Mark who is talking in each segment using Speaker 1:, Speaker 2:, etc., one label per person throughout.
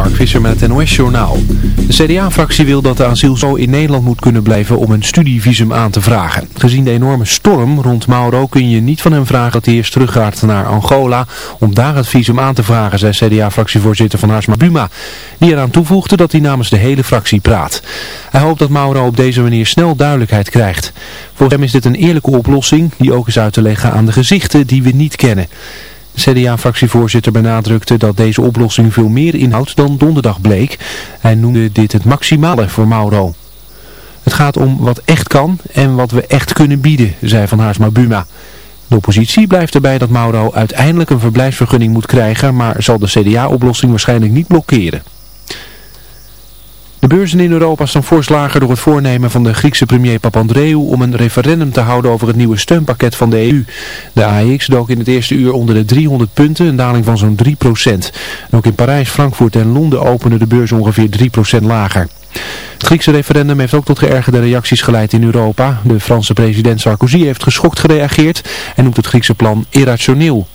Speaker 1: Mark Visser met het NOS-journaal. De CDA-fractie wil dat de asiel zo in Nederland moet kunnen blijven om een studievisum aan te vragen. Gezien de enorme storm rond Mauro kun je niet van hem vragen dat hij eerst teruggaat naar Angola om daar het visum aan te vragen, zei CDA-fractievoorzitter Van Haarsma Buma. Die eraan toevoegde dat hij namens de hele fractie praat. Hij hoopt dat Mauro op deze manier snel duidelijkheid krijgt. Volgens hem is dit een eerlijke oplossing die ook is uit te leggen aan de gezichten die we niet kennen. CDA-fractievoorzitter benadrukte dat deze oplossing veel meer inhoudt dan donderdag bleek. Hij noemde dit het maximale voor Mauro. Het gaat om wat echt kan en wat we echt kunnen bieden, zei Van Haarsma Buma. De oppositie blijft erbij dat Mauro uiteindelijk een verblijfsvergunning moet krijgen, maar zal de CDA-oplossing waarschijnlijk niet blokkeren. De beurzen in Europa staan voorslagen door het voornemen van de Griekse premier Papandreou om een referendum te houden over het nieuwe steunpakket van de EU. De AEX dook in het eerste uur onder de 300 punten, een daling van zo'n 3% ook in Parijs, Frankfurt en Londen openen de beurs ongeveer 3% lager. Het Griekse referendum heeft ook tot geërgerde reacties geleid in Europa. De Franse president Sarkozy heeft geschokt gereageerd en noemt het Griekse plan irrationeel.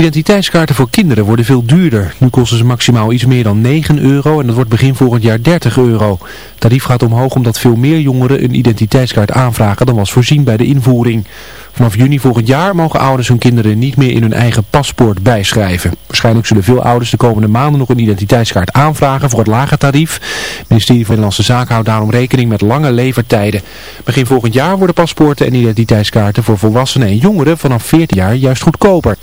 Speaker 1: Identiteitskaarten voor kinderen worden veel duurder. Nu kosten ze maximaal iets meer dan 9 euro en dat wordt begin volgend jaar 30 euro. Het tarief gaat omhoog omdat veel meer jongeren een identiteitskaart aanvragen dan was voorzien bij de invoering. Vanaf juni volgend jaar mogen ouders hun kinderen niet meer in hun eigen paspoort bijschrijven. Waarschijnlijk zullen veel ouders de komende maanden nog een identiteitskaart aanvragen voor het lage tarief. Het ministerie van Nederlandse Zaken houdt daarom rekening met lange levertijden. Begin volgend jaar worden paspoorten en identiteitskaarten voor volwassenen en jongeren vanaf 14 jaar juist goedkoper.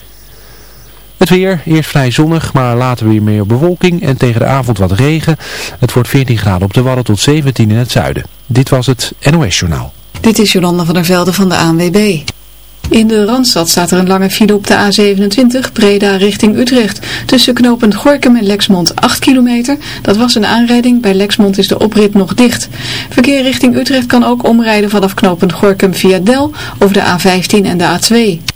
Speaker 1: Het weer, eerst vrij zonnig, maar later weer meer bewolking en tegen de avond wat regen. Het wordt 14 graden op de Wadden tot 17 in het zuiden. Dit was het NOS Journaal.
Speaker 2: Dit is Jolanda van der Velde van de ANWB. In de Randstad staat er een lange file op de A27, Breda richting Utrecht. Tussen knooppunt Gorkum en Lexmond 8 kilometer. Dat was een aanrijding, bij Lexmond is de oprit nog dicht. Verkeer richting Utrecht kan ook omrijden vanaf knooppunt Gorkum via Del over de A15 en de A2.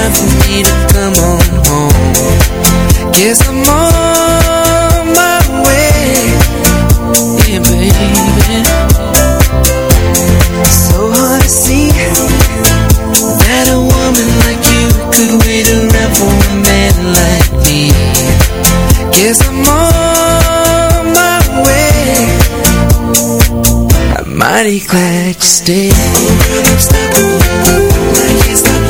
Speaker 3: time for me to come on home. Guess I'm on my way, yeah, baby. So hard to see that a woman like you could wait around for a man like me. Guess I'm on my way. I'm mighty glad you stayed. Stop. Stop.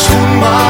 Speaker 4: Ik ben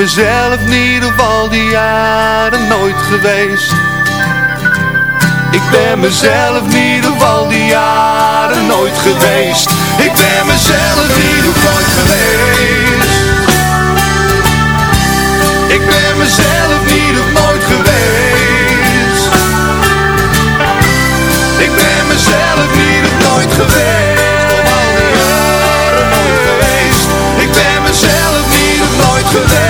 Speaker 4: mezelf niet op al die jaren nooit geweest. Ik ben mezelf niet op al die jaren nooit geweest. Ik ben mezelf niet op nooit geweest. Ik ben mezelf niet op nooit geweest. Ik ben mezelf niet op nooit geweest al nooit geweest. Ik ben mezelf niet nooit geweest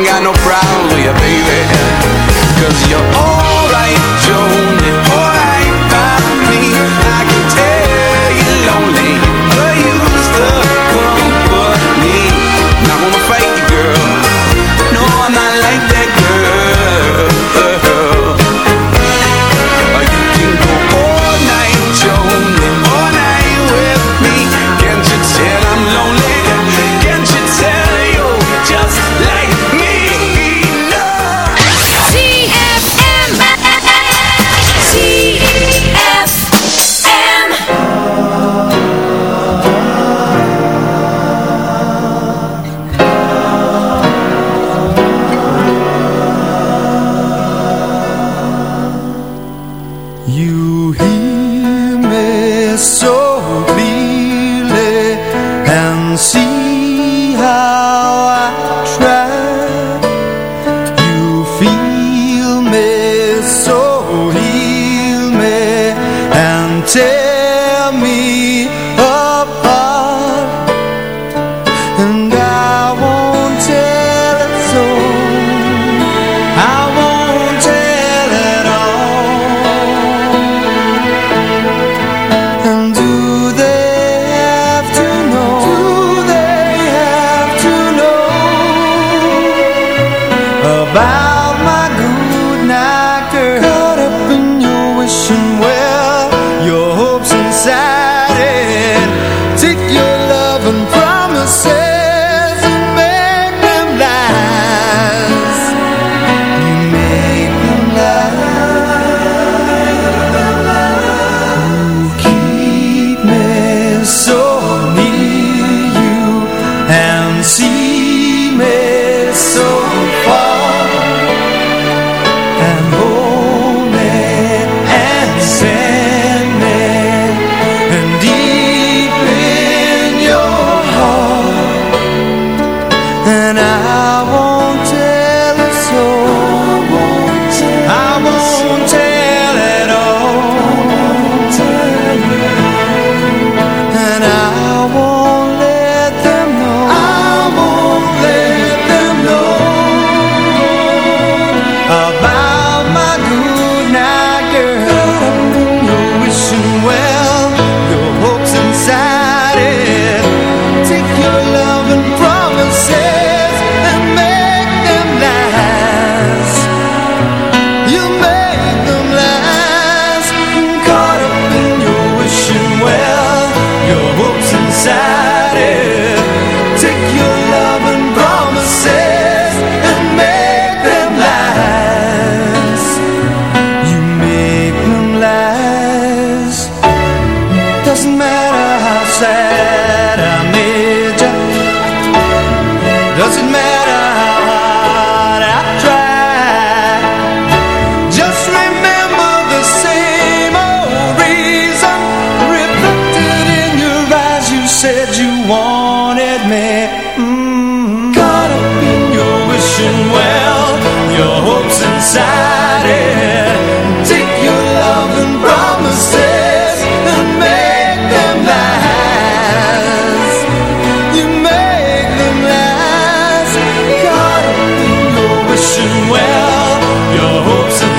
Speaker 5: ain't got no problems with you, baby. Cause you're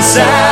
Speaker 5: inside.